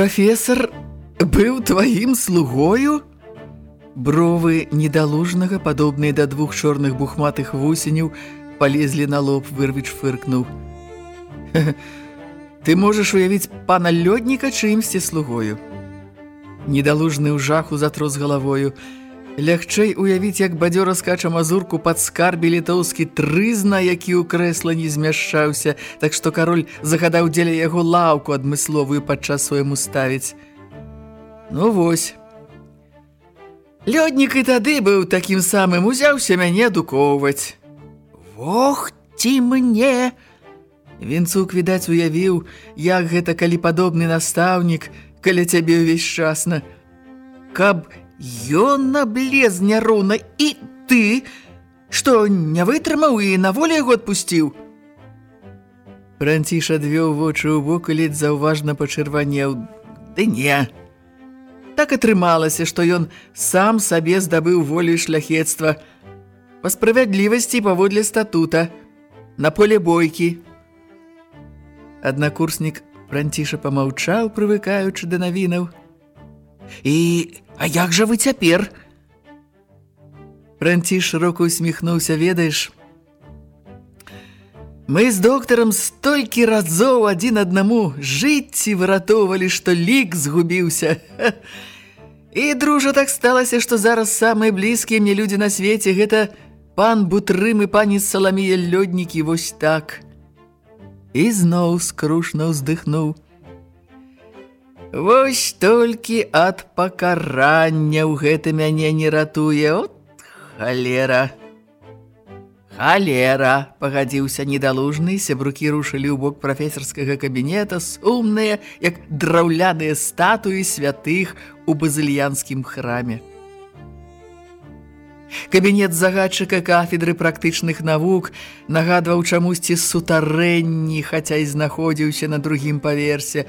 Дык прафесор быў тваім слугою? Бровы недалужнага, падобныя да двух чорных бухматых вусеняў, палезлі на лоб, вырвіч фыркнуў. Ты можаш уявіць пана лёдніка чымсьці слугою. Недалужны ў жаху затрос галавою, Лягчэй уявіць, як бадзёра скача мазурку пад скарбі літоўскі трызна, які ў крэсла не змяшчаўся, так што кароль загадаў дзеля яго лаўку адмысловую падчас свайму ставіць. Ну вось. Лёднік і тады быў такім самым, узяўся мяне адукоўваць. Вох ці мне! Вінцук, відаць, уявіў, як гэта, калі падобны настаўнік, каля цябе ўвесь часна. Каб Ён наблез няроўна і ты, што не вытрымаў і на волі яго адпусціў. Франціш адвёў вочы ў бок і ледзь заўважна пачырванеў. Ды не. Так атрымалася, што ён сам сабе здабыў волю шляхецтва. Па справядлівасці паводле статута. На поле бойкі. Аднакурснік Франціша памаўчаў, прывыкаючы да навінаў. І А як жа вы цяпер? Франціш шырока усміхнуўся, ведаеш. Мы з доктарам столькі разоў адзін аднаму жыцці выратоўвалі, што лік згубіўся. І, дружа, так сталася, што зараз самыя блізкія мне людзі на свеце гэта пан Бутрым і пані Саламія лёднікі вось так. І зноў скрушна ўздыхнуў. Вось толькі ад пакарання ў гэта мяне не ратуе, от халера. Халера, пагадзіўся недалужны, сябрукі рушылі ў бок прафесарскага кабінета, сумныя, як драўляныя статуі святых у базыльянскім храме. Кабінет загадчыка кафедры практычных навук нагадваў чамусьці сутарэнні, хаця і знаходзіўся на другім паверсе,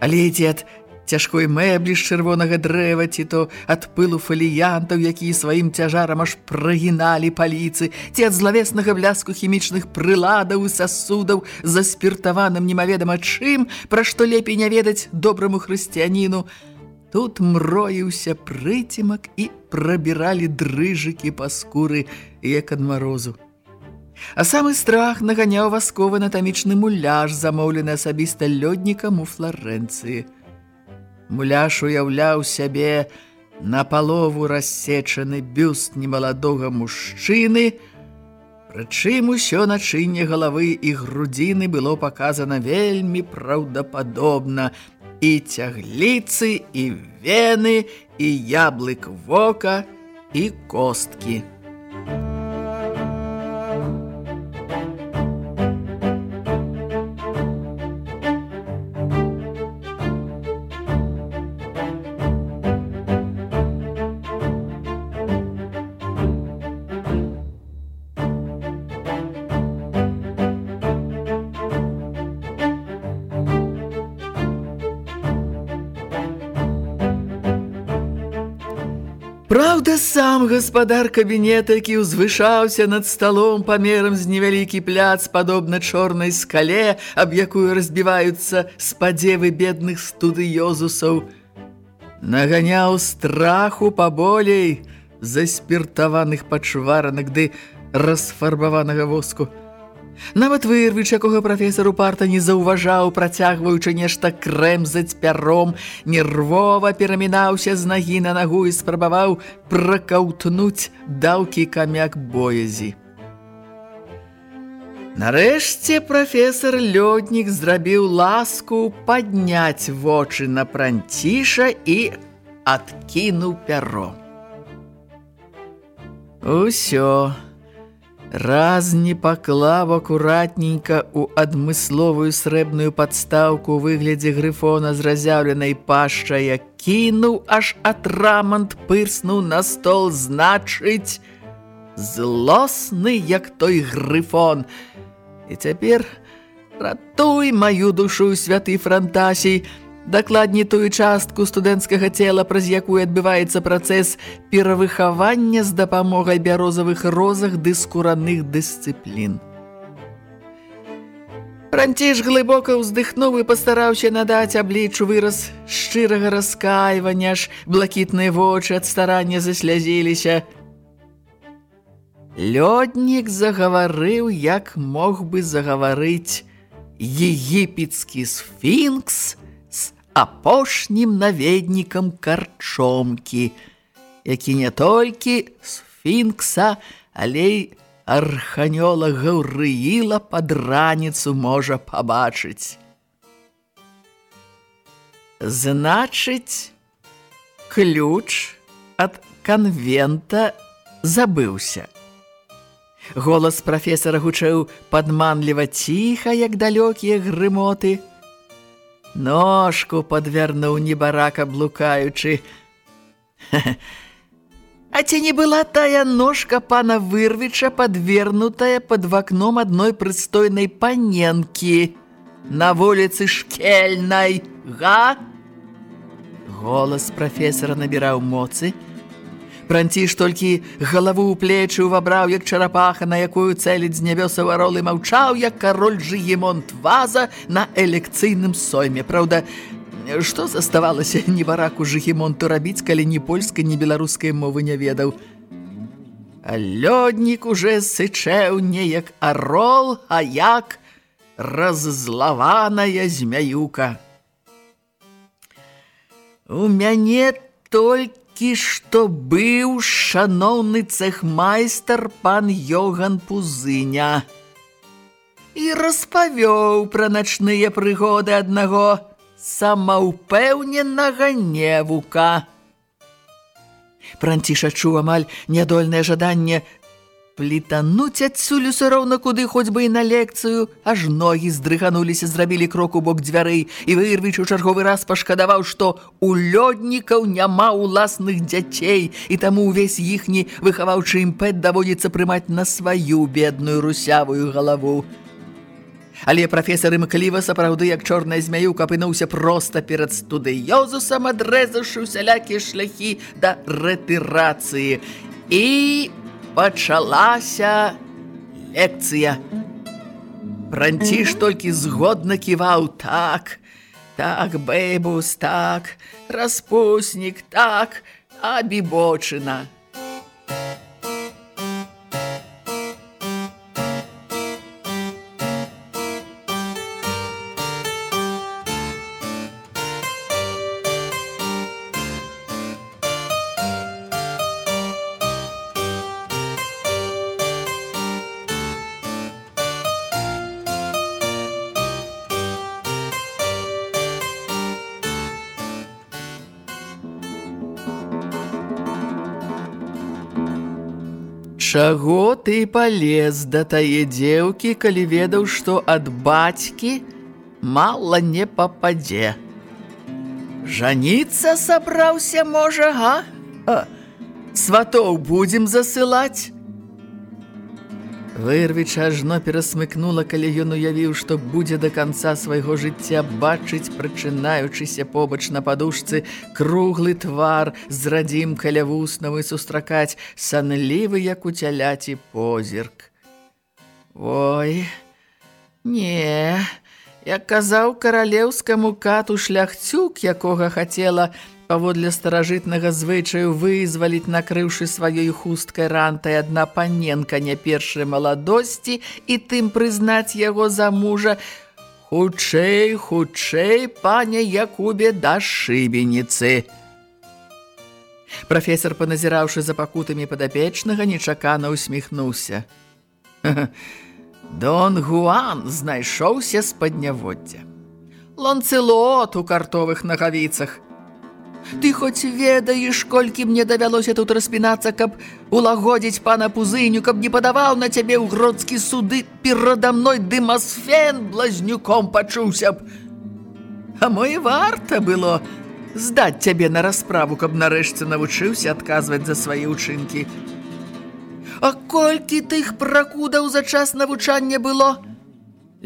Але ці ад цяжкой мэблі з чырвонага дрэва, ці то ад пылу фаліянтаў, якія сваім цяжарам аж прагіналі паліцы, ці ад злавеснага бляску хімічных прыладаў і сасудаў за спіртаваным немаведама чым, пра што лепей не ведаць добраму хрысціяніну. Тут мроіўся прыцімак і прабіралі дрыжыкі па скуры, як ад марозу. А самы страх наганяў васковы натамічны муляж, замоўлены асабіста лёднікам у Флорэнцыі. Муляж уяўляў сябе напалову рассечаны бюст немаладога мужчыны, прычым усё начынне галавы і грудзіны было паказана вельмі праўдападобна, і цягліцы, і вены, і яблык вока, і косткі. Праўда, сам гаспадар кабінета, які ўзвышаўся над сталом памерам з невялікі пляц, падобна чорнай скале, аб якую разбіваюцца спадзевы бедных студыёзусаў, наганяў страху паболей заспіртаваных пачваранак ды расфарбаванага воску. Нават вырвіч, якога прафесар упарта не заўважаў, працягваючы нешта крэмзаць пяром, нервова перамінаўся з нагі на нагу і спрабаваў пракаўтнуць даўкі камяк боязі. Нарэшце прафесор лёднік зрабіў ласку падняць вочы на пранціша і адкінуў пяро. Усё. Раз не паклаў акуратненька ў адмысловую срэбную падстаўку ў выглядзе грыфона з разяўленай пашчая, кінуў аж атрамант пырснуў на стол, значыць, злосны, як той грыфон. І цяпер ратуй маю душу, святы франтасій, дакладней тую частку студэнцкага цела, праз якую адбываецца працэс перавыхавання з дапамогай бярозавых розах ды скураных дысцыплін. Франціш глыбока ўздыхнуў і пастараўся надаць абліччу выраз шчырага раскайвання, аж блакітныя вочы ад старання заслязіліся. Лёднік загаварыў, як мог бы загаварыць егіпецкі сфінкс – апошнім наведнікам карчомкі, які не толькі сфінкса, але й арханёла Гаўрыіла пад раніцу можа пабачыць. Значыць, ключ ад канвента забыўся. Голас прафесара гучэў падманліва ціха, як далёкія грымоты – Ножку подвярнуў небарака блукаючы. А ці не была тая ножка пана Вырвіча подвернутая под вакном адной прыстойнай паненкі на вуліцы шкельнай, га? Голас прафесара набіраў моцы, Пранціш толькі галаву ў плечы ўвабраў, як чарапаха, на якую цэліць з нябёса варолы маўчаў, як кароль Жыгемонт Ваза на элекцыйным сойме. Праўда, што заставалася небараку Жыгемонту рабіць, калі ні польскай, ні беларускай мовы не ведаў. Лёднік уже сычэў не як арол, а як раззлаваная змяюка. У мяне толькі толькі што быў шаноўны цехмайстар пан Йоган Пузыня. І распавёў пра начныя прыгоды аднаго самаўпэўненага невука. Пранціша чуў амаль нядольнае жаданне Плітануць адсюль усё роўна куды хоць бы і на лекцыю, аж ногі здрыгануліся, зрабілі крок у бок дзвярэй, і вырвіч у чарговы раз пашкадаваў, што у лёднікаў няма ўласных дзяцей, і таму ўвесь іхні выхаваўчы імпэт даводзіцца прымаць на сваю бедную русявую галаву. Але прафесар імкліва сапраўды, як чорная змяюка, апынуўся проста перад студыёзусам, адрэзаўшы усялякія шляхі да рэтырацыі. І пачалася лекцыя. Пранціш толькі згодна ківаў так, так, бэйбус, так, распуснік, так, а Чаго ты палез да тае дзеўкі, калі ведаў, што ад бацькі мала не пападзе? Жаніцца сабраўся, можа, га? А, сватоў будзем засылаць? Вырвіч ажно перасмыкнула, калі ён уявіў, што будзе да канца свайго жыцця бачыць, прачынаючыся побач на падушцы, круглы твар з радзім каля вуснавы сустракаць, санлівы, як у цяляці позірк. Ой, не, як казаў каралеўскаму кату шляхцюк, якога хацела, паводле старажытнага звычаю вызваліць, накрыўшы сваёй хусткай рантай адна паненка не першай маладосці і тым прызнаць яго за мужа, хутчэй, хутчэй, пане Якубе да шыбеніцы. Прафесор, паназіраўшы за пакутамі падапечнага, нечакана усміхнуўся. Дон Гуан знайшоўся з падняводдзя. Ланцелот у картовых нагавіцах. Ты хоць ведаеш, колькі мне давялося тут распінацца, каб улагодзіць пана пузыню, каб не падаваў на цябе ў гродскі суды перада мной дымасфен блазнюком пачуўся б. А мо і варта было здаць цябе на расправу, каб нарэшце навучыўся адказваць за свае ўчынкі. А колькі тых пракудаў за час навучання было?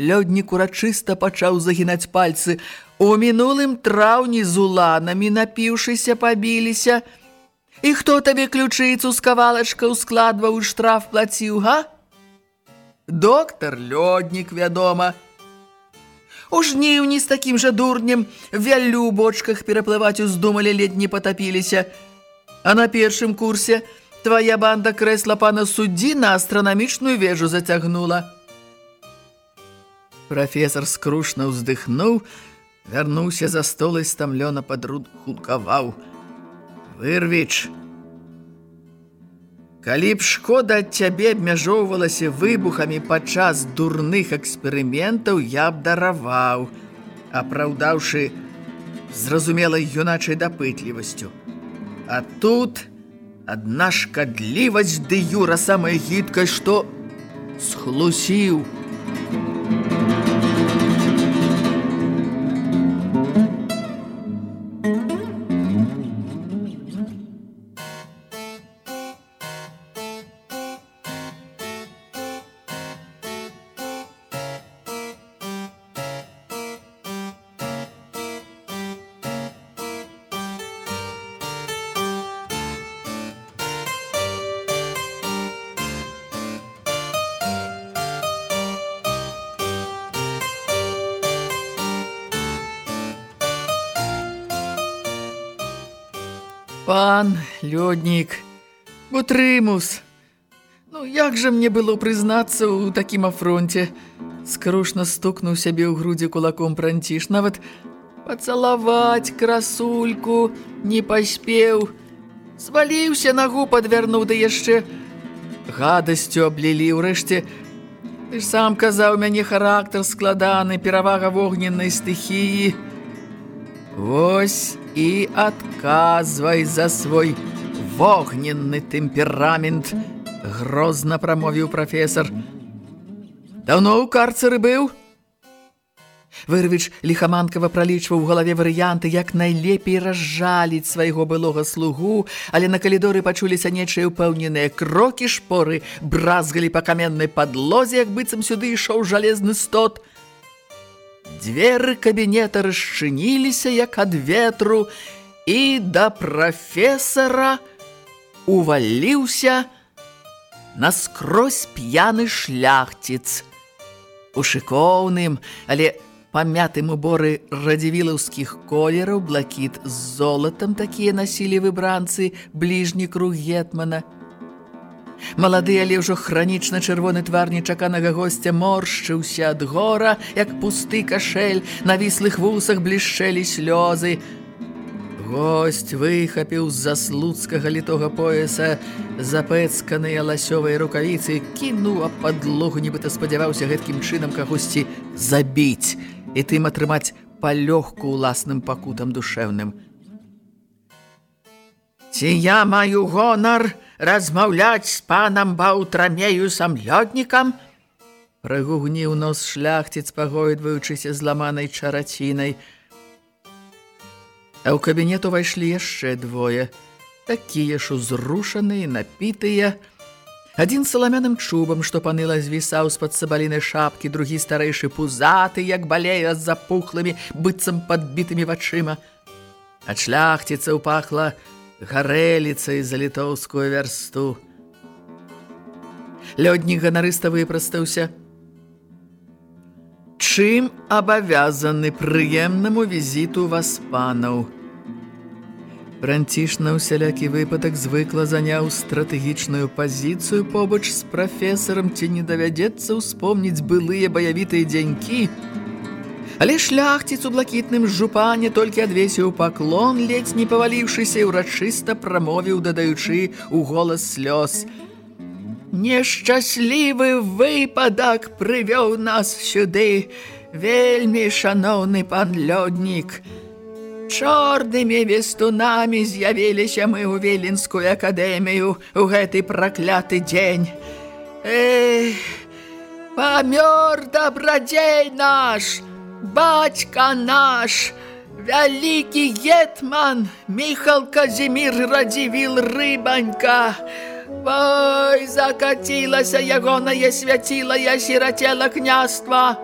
Лёднік урачыста пачаў загінаць пальцы, У мінулым траўні з уланамі, напіўшыся, пабіліся. І хто табе ключыцу з кавалачкаў складваў штраф плаціў, га? Доктар лёднік, вядома. У жніўні з такім жа дурнем вялю ў бочках пераплываць уздумалі, ледь не патапіліся. А на першым курсе твая банда крэсла пана суддзі на астранамічную вежу зацягнула. Прафесор скрушна ўздыхнуў, вярнуўся за стол і стамлёна падруд хуткаваў. Вырвіч! Калі б шкода ад цябе абмяжоўвалася выбухамі падчас дурных эксперыментаў, я б дараваў, апраўдаўшы зразумелай юначай дапытлівасцю. А тут адна шкадлівасць ды юра самая гідкая, што схлусіў. Лёднік, Бутрымус. Ну, як жа мне было прызнацца ў такім афронце? Скрушна стукнуў сябе ў грудзі кулаком пранціш. Нават пацалаваць красульку не паспеў. Сваліўся нагу падвярнуў, да яшчэ гадасцю аблілі. Урэшце, ты ж сам казаў, мяне характар складаны, перавага вогненнай стыхіі. Вось і адказвай за свой вогненны тэмперамент, грозна прамовіў прафесор. Даўно ў карцары быў? Вырвіч ліхаманкава пралічваў у галаве варыянты, як найлепей разжаліць свайго былога слугу, але на калідоры пачуліся нечыя ўпэўненыя крокі шпоры, бразгалі па каменнай падлозе, як быццам сюды ішоў жалезны стот – Дзверы кабінета расчыніліся, як ад ветру, і да прафесара уваліўся наскрозь п'яны шляхціц. У шыкоўным, але памятым уборы радзівілаўскіх колераў блакіт з золатам такія насілі выбранцы бліжні круг гетмана – Малады, але ўжо хранічна чырвоны твар нечаканага госця моршчыўся ад гора, як пусты кашель, на віслых вусах блішчэлі слёзы. Госць выхапіў з-за слуцкага літога пояса запэцканыя ласёвыя рукавіцы, кінуў а падлогу, нібыта спадзяваўся гэткім чынам кагосьці забіць і тым атрымаць палёгку ўласным пакутам душэўным. Ці я маю гонар, размаўляць з панам баўтрамею самлётнікам? Прыгугніў нос шляхціц, пагоідваючыся зламанай чарацінай. А ў кабінет увайшлі яшчэ двое, такія ж узрушаныя, напітыя. Адзін саламяным чубам, што паныла звісаў з-пад сабаліны шапкі, другі старэйшы пузаты, як балея з запухлымі, быццам падбітымі вачыма. Ад шляхціцаў пахла гарэліцай за літоўскую вярсту. Лёднік ганарыста выпрастаўся. Чым абавязаны прыемнаму візіту вас панаў? Пранціш на ўсялякі выпадак звыкла заняў стратэгічную пазіцыю побач з прафесарам, ці не давядзецца ўспомніць былыя баявітыя дзянькі, Але шляхціц у блакітным жупане толькі адвесіў паклон, ледзь не паваліўшыся і ўрачыста прамовіў, дадаючы ў голас слёз. Нешчаслівы выпадак прывёў нас сюды, вельмі шаноўны пан лёднік. Чорнымі вестунамі з'явіліся мы ў Віленскую акадэмію ў гэты пракляты дзень. Эх, памёр дабрадзей наш, бацька наш, вялікі гетман, Міхал Казімір радзівіл рыбанька, Ой, закацілася ягонае свяціла я сірацела княства.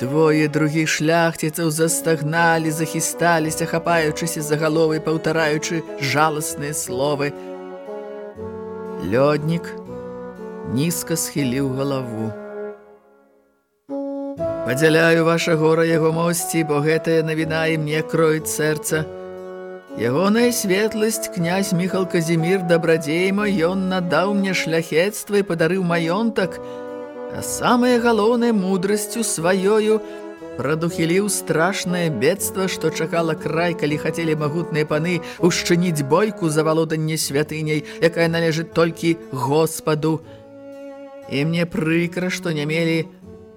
Двое другіх шляхціцаў застагналі, захісталіся, хапаючыся за галовы, паўтараючы жаласныя словы. Лёднік нізка схіліў галаву. Падзяляю ваша гора яго мосці, бо гэтая навіна і мне кроіць сэрца. Ягоная светласць князь Міхал Казімір дабрадзейма ён надаў мне шляхецтва і падарыў маёнтак, а самае галоўнае мудрасцю сваёю прадухіліў страшнае бедства, што чакала край, калі хацелі магутныя паны ушчыніць бойку за валоданне святыняй, якая належыць толькі Господу. І мне прыкра, што не мелі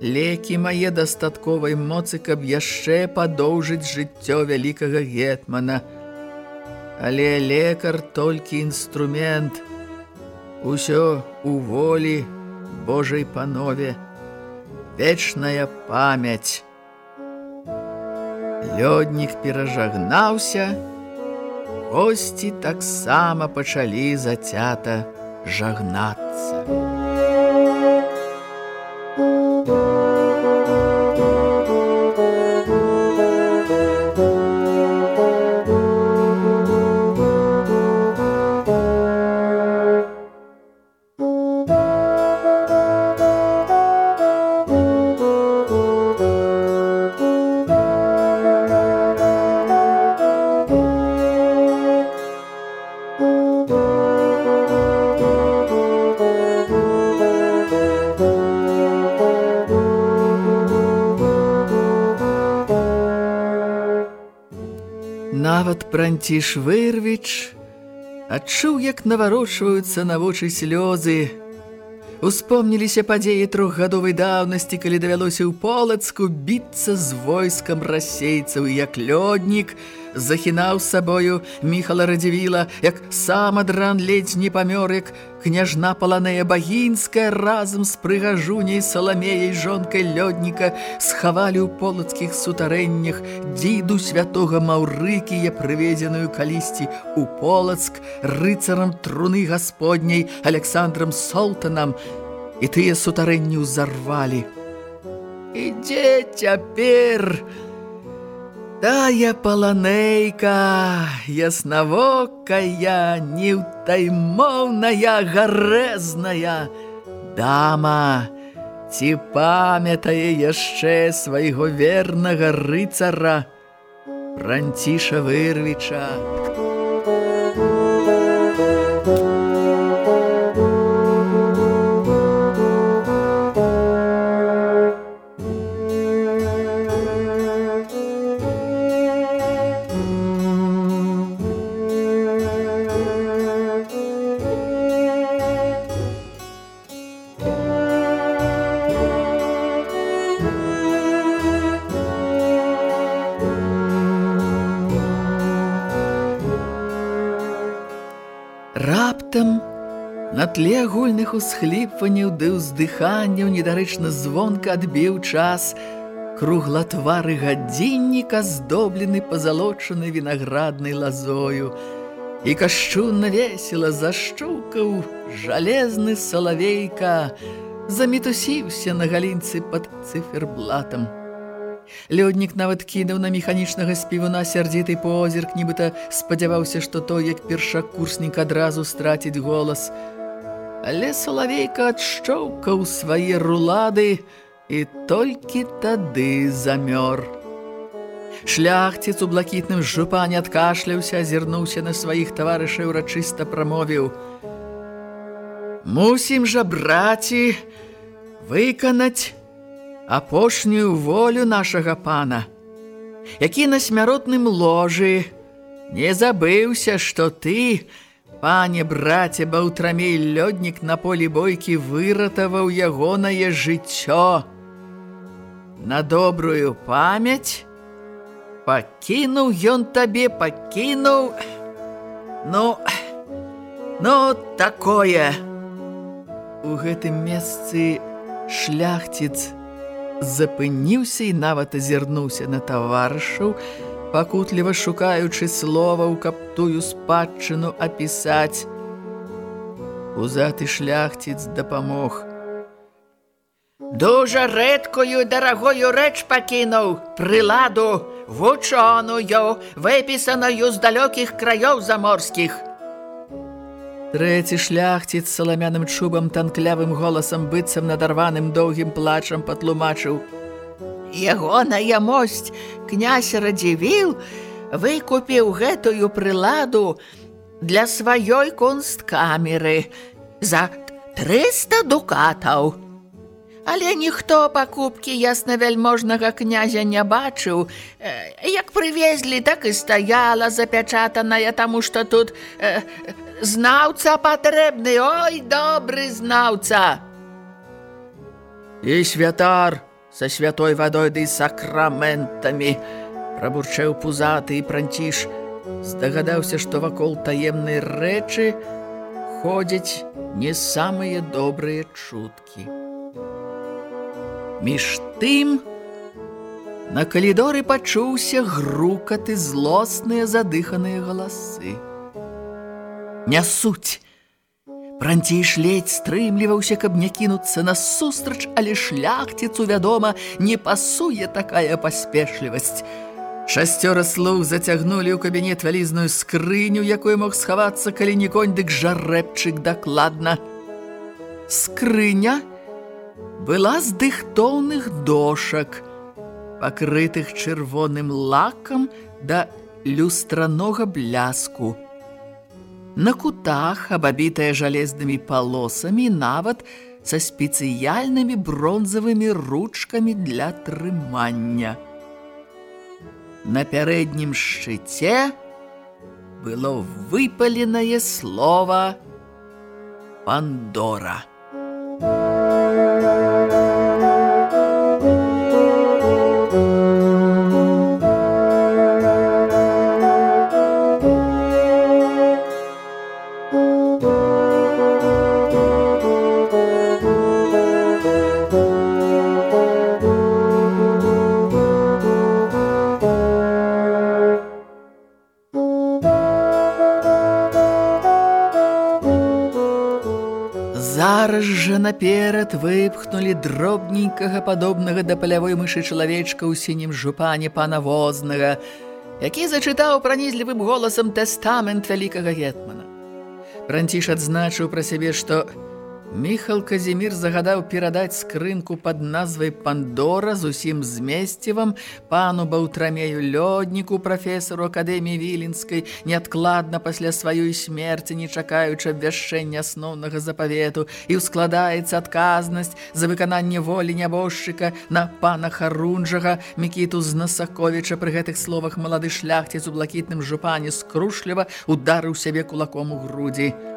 лекі мае дастатковай моцы, каб яшчэ падоўжыць жыццё вялікага гетмана – але лекар толькі інструмент. Усё у волі Божай панове, вечная памяць. Лёднік перажагнаўся, госці таксама пачалі зацята жагнацца. Франціш Вырвіч адчуў, як наварочваюцца на вочы слёзы. Успомніліся падзеі трохгадовай даўнасці, калі давялося ў полацку біцца з войскам расейцаў, як лёднік – захінаў сабою Міхала Радзівіла, як сам адран ледзь не памёр, як княжна Паланея Багінская разам з прыгажуняй Саламеяй жонкай лёдніка схавалі ў полацкіх сутарэннях дзіду святога Маўрыкія, прыведзеную калісьці у полацк рыцарам труны гасподняй Александрам Солтанам, і тыя сутарэнні ўзарвалі. «Ідзе цяпер!» Тая паланейка, яснавокая, неўтаймоўная, гарэзная дама, ці памятае яшчэ свайго вернага рыцара Франціша Вырвіча. Тле агульных усхліпванняў ды ўздыханняў недарэчна звонка адбіў час. Круглатвары гадзінніка здоблены пазалочаны вінаграднай лазою. І кашчунна весела зашчукаў жалезны салавейка, замітусіўся на галінцы пад циферблатам. Лёднік нават кідаў на механічнага співуна сярдзіты позірк, нібыта спадзяваўся, што той, як першакурснік адразу страціць голас – Але Салавейка адшчоўкаў свае рулады і толькі тады замёр. Шляхціц у блакітным жупане адкашляўся, азірнуўся на сваіх таварышаў рачыста прамовіў: Мусім жа, браці, выканаць апошнюю волю нашага пана, які на смяротным ложы не забыўся, што ты, Пане, браце, баўтрамей лёднік на полі бойкі выратаваў ягонае жыццё. На добрую памяць пакінуў ён табе, пакінуў... Ну, ну, такое. У гэтым месцы шляхціц запыніўся і нават азірнуўся на таварышаў, пакутліва шукаючы словаў, каб тую спадчыну апісаць. Узаты шляхціц дапамог. Дужа рэдкую дарагою рэч пакінуў, прыладу, вучоную, выпісаную з далёкіх краёў заморскіх. Трэці шляхціц саламяным чубам танклявым голасам быццам надарваным доўгім плачам патлумачыў – Ягоная мосць, князь Радзівіл, выкупіў гэтую прыладу для сваёй кунсткамеры за 300 дукатаў. Але ніхто пакупкі яснавяльможнага князя не бачыў. Як прывезлі, так і стаяла запячатаная, таму што тут э, знаўца патрэбны, ой, добры знаўца. І святар, са святой вадой ды сакраментамі, прабурчэў пузаты і пранціш, здагадаўся, што вакол таемнай рэчы ходзяць не самыя добрыя чуткі. Між тым, на калідоры пачуўся грукаты злосныя задыханыя галасы. Нясуць! Пранціш ледь стрымліваўся, каб не кінуцца насустрач, але шляхціцу, вядома, не пасуе такая паспешлівасць. Шасцёра слуг зацягнулі ў кабінет вялізную скрыню, якой мог схавацца, калі не конь, дык жарэпчык дакладна. Скрыня была з дыхтоўных дошак, пакрытых чырвоным лакам да люстранога бляску. На кутах, абабітая жалезнымі палосамі, нават са спецыяльнымі бронзавымі ручкамі для трымання. На пярэднім шчыце было выпаленае слова «Пандора». Наперад выпхнулі дробненькага падобнага да палявой мышы чалавечка ў сінім жупане пана вознага, які зачытаў пранізлівым голасам тэстамент вялікага гетмана. Пранціш адзначыў пра сябе, што Міхал Казімір загадаў перадаць скрынку пад назвай Пандора з усім змесцівам пану Баўтрамею лёдніку, прафесару Акадэміі Віленскай, неадкладна пасля сваёй смерці, не чакаючы абвяшчэння асноўнага запавету, і ўскладаецца адказнасць за выкананне волі нябожчыка на пана Харунжага, Мікіту з Насаковіча пры гэтых словах малады шляхціц у блакітным жупане скрушліва ударыў сябе кулаком у грудзі.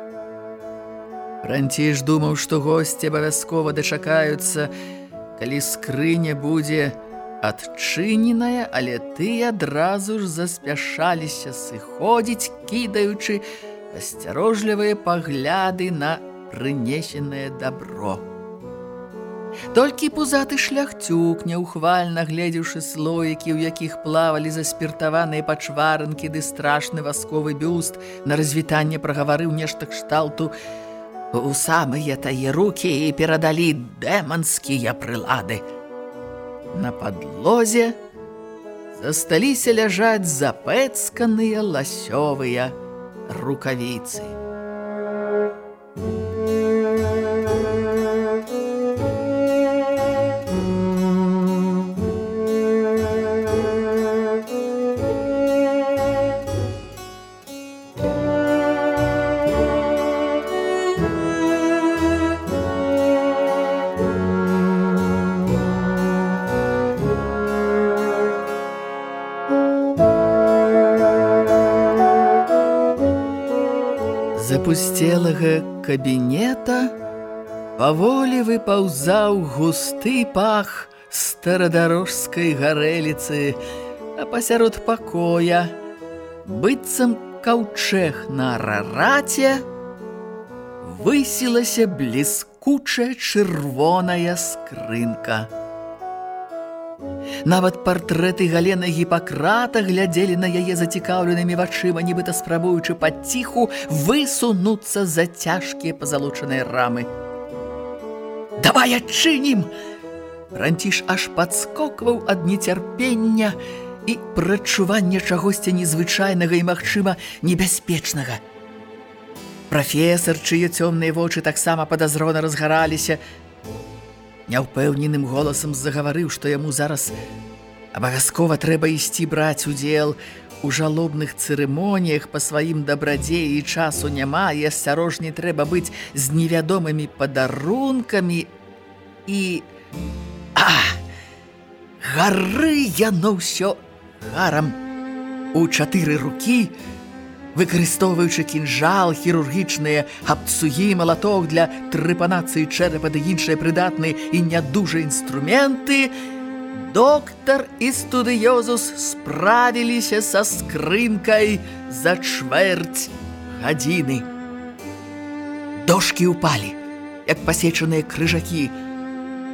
Франціш думаў, што госці абавязкова дачакаюцца, калі скрыня будзе адчыненая, але ты адразу ж заспяшаліся сыходзіць, кідаючы асцярожлівыя пагляды на прынесенае дабро. Толькі пузаты шляхцюк, няўхвальна гледзеўшы слоікі, у якіх плавалі заспіртаваныя пачваранкі ды страшны васковы бюст, на развітанне прагаварыў нешта кшталту, у самыя тае рукі і перадалі дэманскія прылады. На падлозе засталіся ляжаць запэцканыя ласёвыя рукавіцы. запусцелага кабінета паволі выпаўзаў густы пах старадарожскай гарэліцы, а пасярод пакоя, быццам каўчэх на рараце, высілася бліскучая чырвоная скрынка. Нават партрэты галены гіпакрата глядзелі на яе зацікаўленымі вачыма, нібыта спрабуючы паціху высунуцца за цяжкія пазалучаныя рамы. «Давай адчынім!» Ранціш аж падскокваў ад нецярпення і прачування чагосьці незвычайнага і, магчыма, небяспечнага. Прафесар, чые цёмныя вочы таксама падазрона разгараліся, няўпэўненым голасам загаварыў, што яму зараз абавязкова трэба ісці браць удзел у жалобных цырымоніях па сваім дабрадзеі і часу няма, і асцярожней трэба быць з невядомымі падарункамі. І а гары яно ўсё гарам. У чатыры рукі, выкарыстоўваючы кінжал, хірургічныя абцугі, малаток для трыпанацыі чэрапа ды іншыя прыдатныя і нядужыя інструменты, доктар і студыёзус справіліся са скрынкай за чвэрць гадзіны. Дошкі ўпалі, як пасечаныя крыжакі.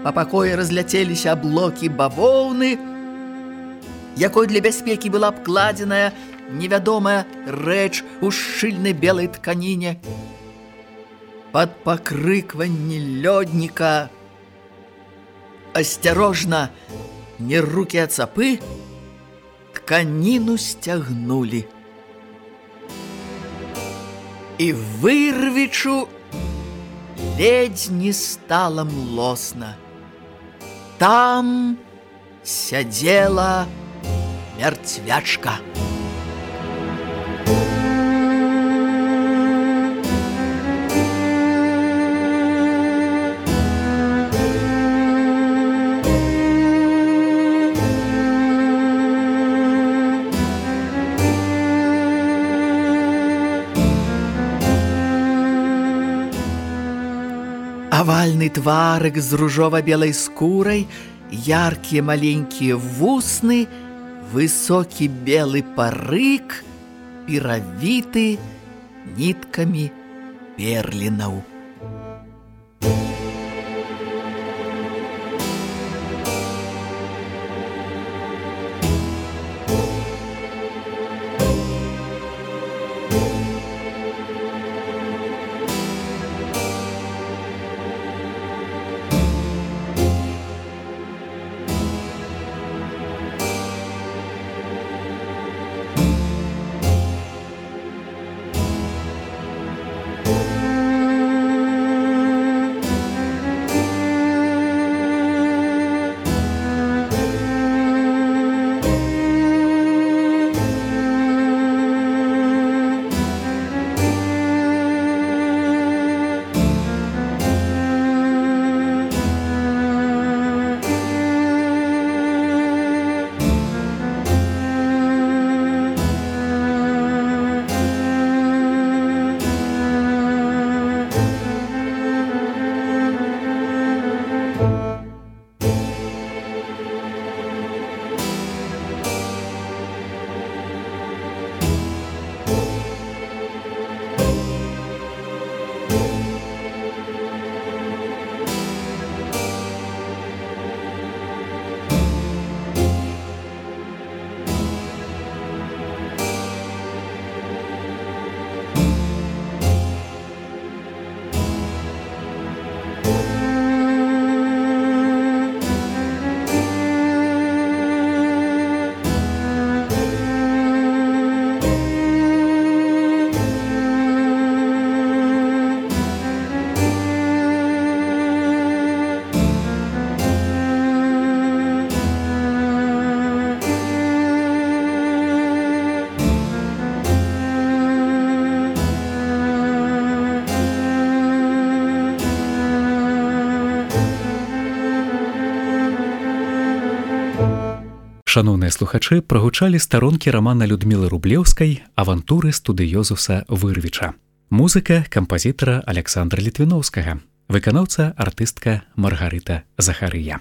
Па пакоі разляцеліся блокі бавоўны, якой для бяспекі была абкладзеная невядомая рэч у шчыльнай белай тканіне. Пад пакрыкванне лёдніка асцярожна, не рукі ад цапы, тканіну сцягнулі. І вырвічу ледзь не стала млосна. Там сядзела мярцвячка. Авальны тварык з ружова-белай скурай, яркія маленькія вусны, высокі белы парык, перавіты ніткамі перлінаў. Шаноўныя слухачы прагучалі старонкі рамана Людмілы рублеўскай авантуры студыёзуса вырвіча. Музыка кампазітара Александра Літвіноўскага, выканаўца артыстка Маргарыта Захарыя.